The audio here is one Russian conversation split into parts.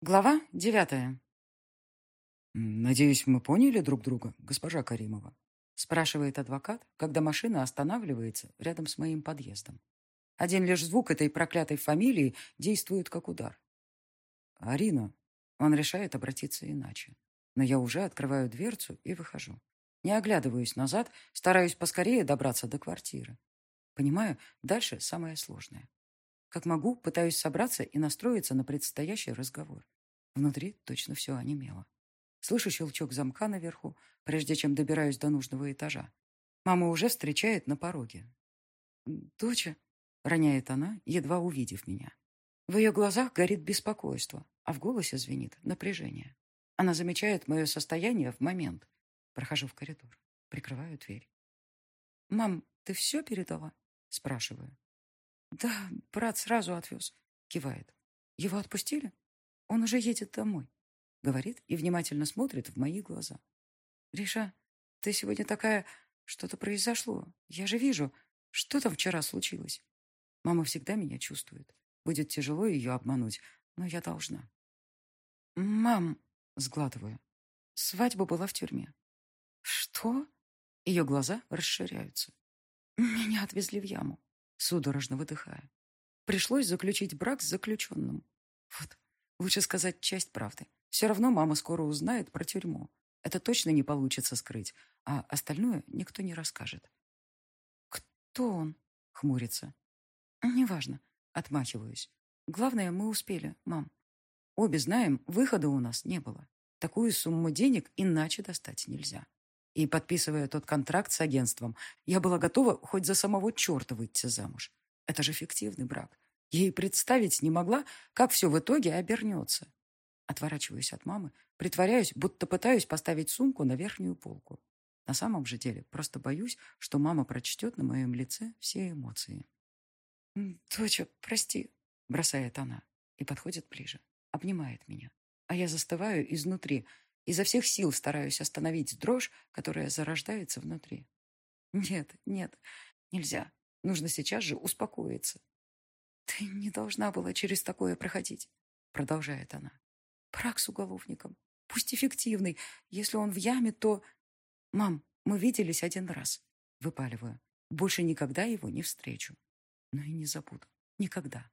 Глава девятая. «Надеюсь, мы поняли друг друга, госпожа Каримова?» спрашивает адвокат, когда машина останавливается рядом с моим подъездом. Один лишь звук этой проклятой фамилии действует как удар. «Арина». Он решает обратиться иначе. Но я уже открываю дверцу и выхожу. Не оглядываюсь назад, стараюсь поскорее добраться до квартиры. Понимаю, дальше самое сложное. Как могу, пытаюсь собраться и настроиться на предстоящий разговор. Внутри точно все онемело. Слышу щелчок замка наверху, прежде чем добираюсь до нужного этажа. Мама уже встречает на пороге. «Доча», — роняет она, едва увидев меня. В ее глазах горит беспокойство, а в голосе звенит напряжение. Она замечает мое состояние в момент. Прохожу в коридор, прикрываю дверь. «Мам, ты все передала?» — спрашиваю. «Да, брат сразу отвез», — кивает. «Его отпустили? Он уже едет домой», — говорит и внимательно смотрит в мои глаза. «Риша, ты сегодня такая... Что-то произошло. Я же вижу. Что там вчера случилось?» Мама всегда меня чувствует. Будет тяжело ее обмануть, но я должна. «Мам», — сглатываю, — «свадьба была в тюрьме». «Что?» Ее глаза расширяются. «Меня отвезли в яму судорожно выдыхая. Пришлось заключить брак с заключенным. Вот, лучше сказать часть правды. Все равно мама скоро узнает про тюрьму. Это точно не получится скрыть, а остальное никто не расскажет. «Кто он?» — хмурится. «Неважно», — отмахиваюсь. «Главное, мы успели, мам. Обе знаем, выхода у нас не было. Такую сумму денег иначе достать нельзя. И, подписывая тот контракт с агентством, я была готова хоть за самого черта выйти замуж. Это же фиктивный брак. Я представить не могла, как все в итоге обернется. Отворачиваюсь от мамы, притворяюсь, будто пытаюсь поставить сумку на верхнюю полку. На самом же деле просто боюсь, что мама прочтет на моем лице все эмоции. «Доча, прости», — бросает она и подходит ближе, обнимает меня. А я застываю изнутри, Изо всех сил стараюсь остановить дрожь, которая зарождается внутри. Нет, нет, нельзя. Нужно сейчас же успокоиться. Ты не должна была через такое проходить, продолжает она. Брак с уголовником. Пусть эффективный. Если он в яме, то... Мам, мы виделись один раз. Выпаливаю. Больше никогда его не встречу. Но и не забуду. Никогда.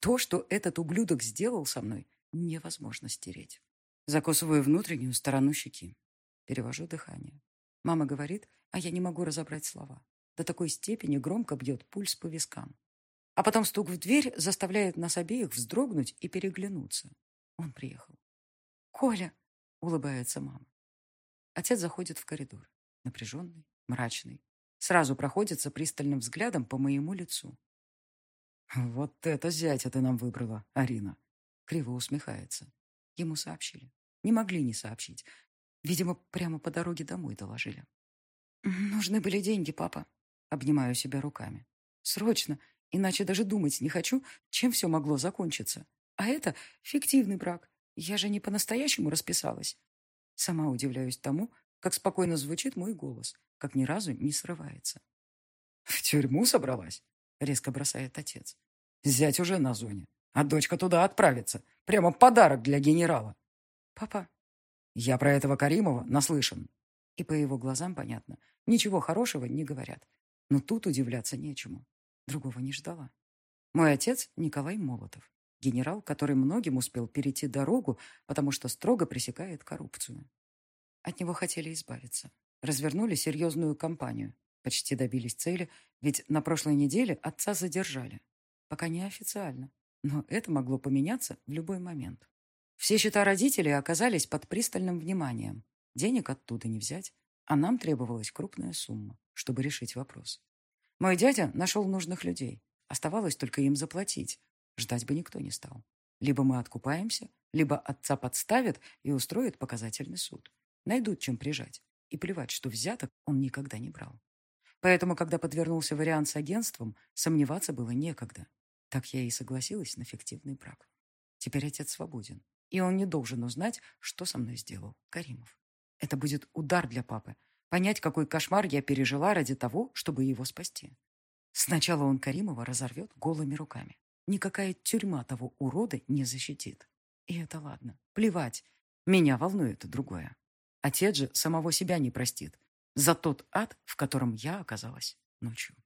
То, что этот ублюдок сделал со мной, невозможно стереть. Закусываю внутреннюю сторону щеки. Перевожу дыхание. Мама говорит, а я не могу разобрать слова. До такой степени громко бьет пульс по вискам. А потом стук в дверь заставляет нас обеих вздрогнуть и переглянуться. Он приехал. «Коля!» — улыбается мама. Отец заходит в коридор. Напряженный, мрачный. Сразу проходится пристальным взглядом по моему лицу. «Вот это зятя ты нам выбрала, Арина!» Криво усмехается. Ему сообщили. Не могли не сообщить. Видимо, прямо по дороге домой доложили. «Нужны были деньги, папа». Обнимаю себя руками. «Срочно, иначе даже думать не хочу, чем все могло закончиться. А это фиктивный брак. Я же не по-настоящему расписалась». Сама удивляюсь тому, как спокойно звучит мой голос, как ни разу не срывается. «В тюрьму собралась?» — резко бросает отец. «Зять уже на зоне, а дочка туда отправится. Прямо подарок для генерала». «Папа». «Я про этого Каримова наслышан». И по его глазам понятно. Ничего хорошего не говорят. Но тут удивляться нечему. Другого не ждала. Мой отец Николай Молотов. Генерал, который многим успел перейти дорогу, потому что строго пресекает коррупцию. От него хотели избавиться. Развернули серьезную кампанию. Почти добились цели, ведь на прошлой неделе отца задержали. Пока не официально. Но это могло поменяться в любой момент. Все счета родителей оказались под пристальным вниманием. Денег оттуда не взять, а нам требовалась крупная сумма, чтобы решить вопрос. Мой дядя нашел нужных людей. Оставалось только им заплатить. Ждать бы никто не стал. Либо мы откупаемся, либо отца подставят и устроят показательный суд. Найдут чем прижать. И плевать, что взяток он никогда не брал. Поэтому, когда подвернулся вариант с агентством, сомневаться было некогда. Так я и согласилась на фиктивный брак. Теперь отец свободен. И он не должен узнать, что со мной сделал Каримов. Это будет удар для папы. Понять, какой кошмар я пережила ради того, чтобы его спасти. Сначала он Каримова разорвет голыми руками. Никакая тюрьма того урода не защитит. И это ладно. Плевать. Меня волнует другое. Отец же самого себя не простит за тот ад, в котором я оказалась ночью.